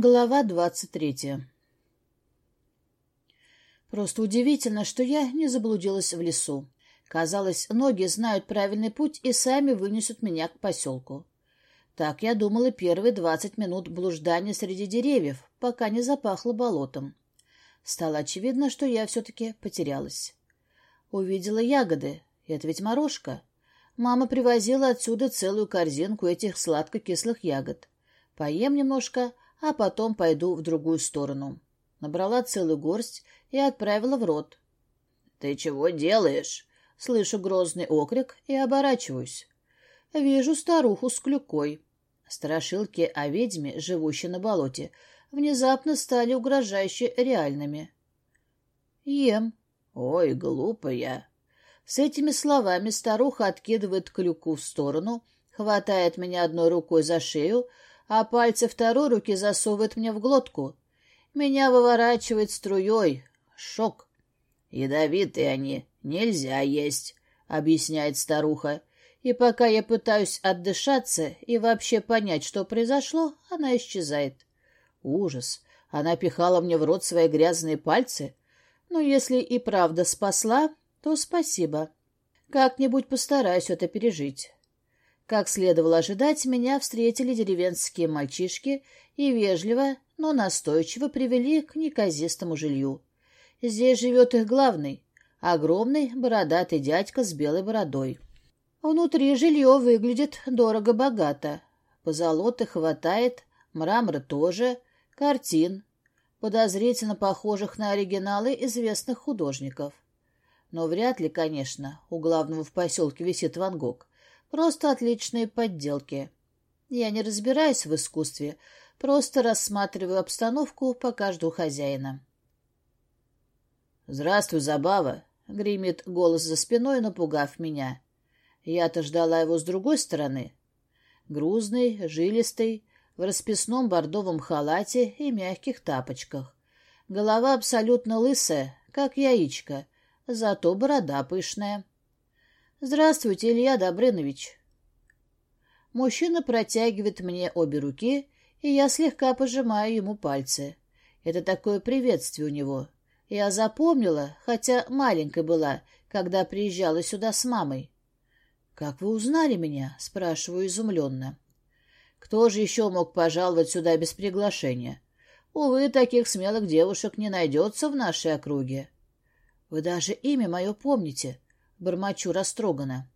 Глава двадцать третья Просто удивительно, что я не заблудилась в лесу. Казалось, ноги знают правильный путь и сами вынесут меня к поселку. Так я думала первые двадцать минут блуждания среди деревьев, пока не запахло болотом. Стало очевидно, что я все-таки потерялась. Увидела ягоды. Это ведь морожка. Мама привозила отсюда целую корзинку этих сладко-кислых ягод. Поем немножко, а потом пойду в другую сторону. Набрала целую горсть и отправила в рот. — Ты чего делаешь? — слышу грозный окрик и оборачиваюсь. Вижу старуху с клюкой. Страшилки о ведьме, живущей на болоте, внезапно стали угрожающе реальными. Ем. Ой, глупая. С этими словами старуха откидывает клюку в сторону, хватает меня одной рукой за шею, а пальцы второй руки засовывает мне в глотку. Меня выворачивает струей. Шок. «Ядовитые они, нельзя есть», — объясняет старуха. И пока я пытаюсь отдышаться и вообще понять, что произошло, она исчезает. Ужас. Она пихала мне в рот свои грязные пальцы. Но если и правда спасла, то спасибо. Как-нибудь постараюсь это пережить. Как следовало ожидать, меня встретили деревенские мальчишки и вежливо, но настойчиво привели к неказистому жилью. Здесь живет их главный, огромный бородатый дядька с белой бородой. Внутри жилье выглядит дорого-богато. Позолоты хватает, мрамора тоже, картин, подозрительно похожих на оригиналы известных художников. Но вряд ли, конечно, у главного в поселке висит Ван Гог. Просто отличные подделки. Я не разбираюсь в искусстве, просто рассматриваю обстановку, пока жду хозяина. «Здравствуй, Забава!» — гремит голос за спиной, напугав меня. Я-то ждала его с другой стороны. Грузный, жилистый, в расписном бордовом халате и мягких тапочках. Голова абсолютно лысая, как яичко, зато борода пышная. «Здравствуйте, Илья Добрынович». Мужчина протягивает мне обе руки, и я слегка пожимаю ему пальцы. Это такое приветствие у него. Я запомнила, хотя маленькой была, когда приезжала сюда с мамой. «Как вы узнали меня?» — спрашиваю изумленно. «Кто же еще мог пожаловать сюда без приглашения? Увы, таких смелых девушек не найдется в нашей округе». «Вы даже имя мое помните?» Бормочу растроганно.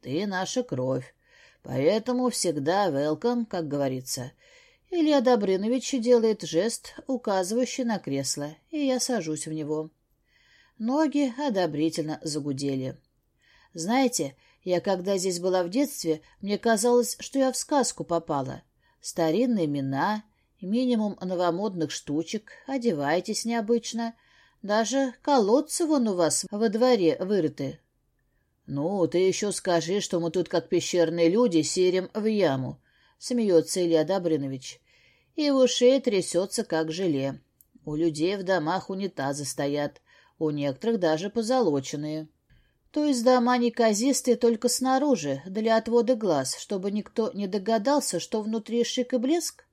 Ты наша кровь, поэтому всегда welcome, как говорится. Илья Добрынович делает жест, указывающий на кресло, и я сажусь в него. Ноги одобрительно загудели. Знаете, я когда здесь была в детстве, мне казалось, что я в сказку попала. Старинные имена, минимум новомодных штучек, одеваетесь необычно. Даже колодцы вон у вас во дворе вырыты. «Ну, ты еще скажи, что мы тут, как пещерные люди, серим в яму», — смеется Илья Добрынович. И в ушей трясется, как желе. У людей в домах унитазы стоят, у некоторых даже позолоченные. То есть дома неказистые только снаружи, для отвода глаз, чтобы никто не догадался, что внутри шик и блеск?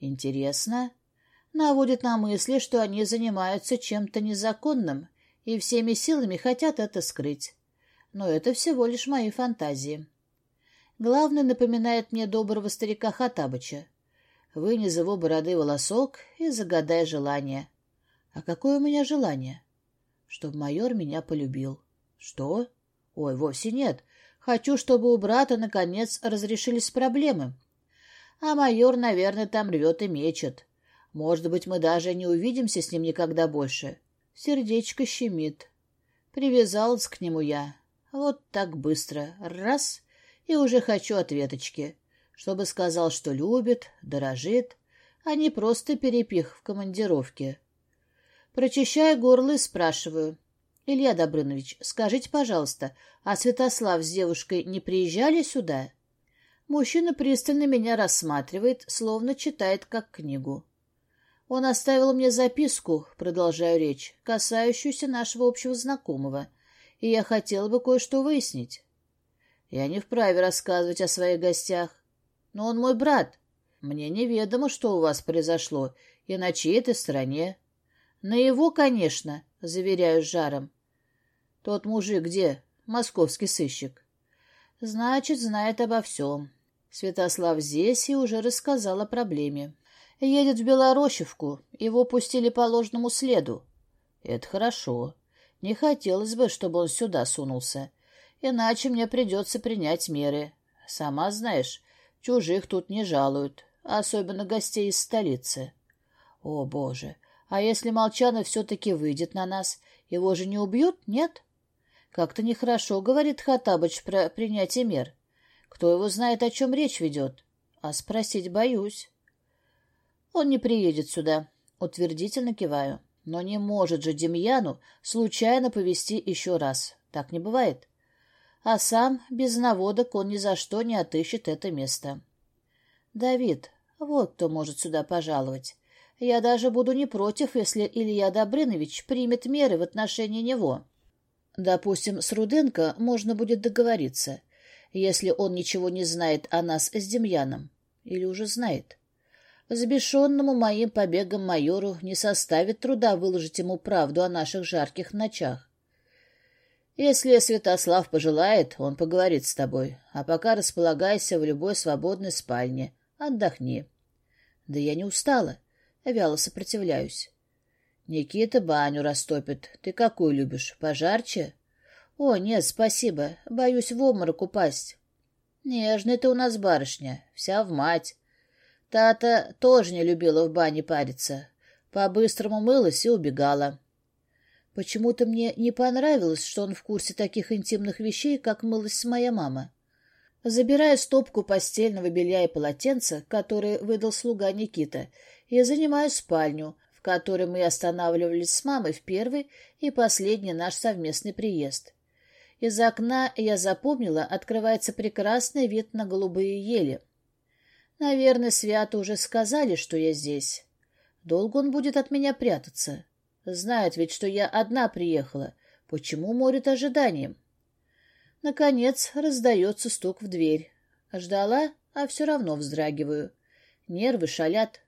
Интересно. Наводит на мысли, что они занимаются чем-то незаконным и всеми силами хотят это скрыть но это всего лишь мои фантазии. Главное напоминает мне доброго старика Хатабыча. Вынь из его бороды волосок и загадай желание. А какое у меня желание? Чтоб майор меня полюбил. Что? Ой, вовсе нет. Хочу, чтобы у брата, наконец, разрешились проблемы. А майор, наверное, там рвет и мечет. Может быть, мы даже не увидимся с ним никогда больше. Сердечко щемит. Привязалась к нему я. Вот так быстро. Раз — и уже хочу ответочки. Чтобы сказал, что любит, дорожит, а не просто перепих в командировке. Прочищая горло и спрашиваю. «Илья Добрынович, скажите, пожалуйста, а Святослав с девушкой не приезжали сюда?» Мужчина пристально меня рассматривает, словно читает как книгу. Он оставил мне записку, продолжаю речь, касающуюся нашего общего знакомого — и я хотела бы кое-что выяснить. Я не вправе рассказывать о своих гостях, но он мой брат. Мне неведомо, что у вас произошло, и на чьей то стороне. На его, конечно, заверяю жаром. Тот мужик где? Московский сыщик. Значит, знает обо всем. Святослав здесь и уже рассказал о проблеме. Едет в Белорощевку, его пустили по ложному следу. Это хорошо. Не хотелось бы, чтобы он сюда сунулся. Иначе мне придется принять меры. Сама знаешь, чужих тут не жалуют, особенно гостей из столицы. О, Боже! А если Молчанов все-таки выйдет на нас, его же не убьют, нет? Как-то нехорошо, говорит Хатабыч про принятие мер. Кто его знает, о чем речь ведет? А спросить боюсь. Он не приедет сюда, утвердительно киваю. Но не может же Демьяну случайно повести еще раз. Так не бывает. А сам, без наводок, он ни за что не отыщет это место. Давид, вот кто может сюда пожаловать. Я даже буду не против, если Илья Добрынович примет меры в отношении него. Допустим, с Руденко можно будет договориться, если он ничего не знает о нас с Демьяном. Или уже знает. Взбешенному моим побегом майору не составит труда выложить ему правду о наших жарких ночах. Если Святослав пожелает, он поговорит с тобой, а пока располагайся в любой свободной спальне, отдохни. Да я не устала, вяло сопротивляюсь. Никита баню растопит. Ты какую любишь, пожарче? О, нет, спасибо, боюсь в обморок упасть. Нежная ты у нас барышня, вся в мать. Тата тоже не любила в бане париться. По-быстрому мылась и убегала. Почему-то мне не понравилось, что он в курсе таких интимных вещей, как мылась моя мама. Забирая стопку постельного белья и полотенца, которые выдал слуга Никита, я занимаю спальню, в которой мы останавливались с мамой в первый и последний наш совместный приезд. Из окна, я запомнила, открывается прекрасный вид на голубые ели — Наверное, свято уже сказали, что я здесь. Долго он будет от меня прятаться. Знает ведь, что я одна приехала. Почему морит ожиданием? Наконец раздается стук в дверь. Ждала, а все равно вздрагиваю. Нервы шалят.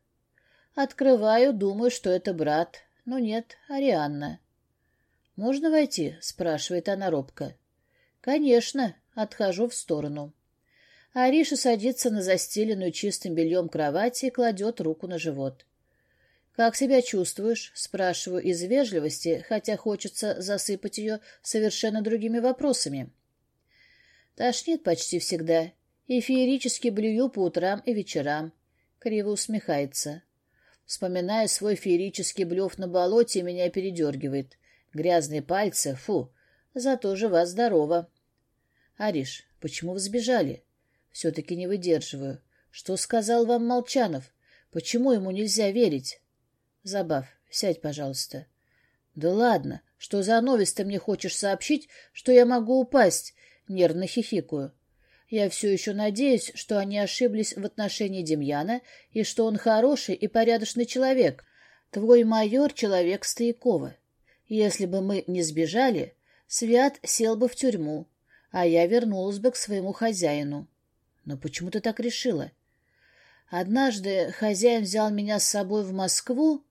Открываю, думаю, что это брат. Но нет, Арианна. «Можно войти?» — спрашивает она робко. «Конечно». Отхожу в сторону. Ариша садится на застеленную чистым бельем кровати и кладет руку на живот. «Как себя чувствуешь?» — спрашиваю из вежливости, хотя хочется засыпать ее совершенно другими вопросами. Тошнит почти всегда, и феерически блюю по утрам и вечерам. Криво усмехается. Вспоминая свой феерический блев на болоте, меня передергивает. Грязные пальцы, фу, зато жива-здорова. Ариш, почему вы сбежали? Все-таки не выдерживаю. Что сказал вам Молчанов? Почему ему нельзя верить? Забав, сядь, пожалуйста. Да ладно, что за новость ты мне хочешь сообщить, что я могу упасть? Нервно хихикаю. Я все еще надеюсь, что они ошиблись в отношении Демьяна и что он хороший и порядочный человек. Твой майор — человек Стоякова. Если бы мы не сбежали, Свят сел бы в тюрьму, а я вернулась бы к своему хозяину. Но почему ты так решила? Однажды хозяин взял меня с собой в Москву.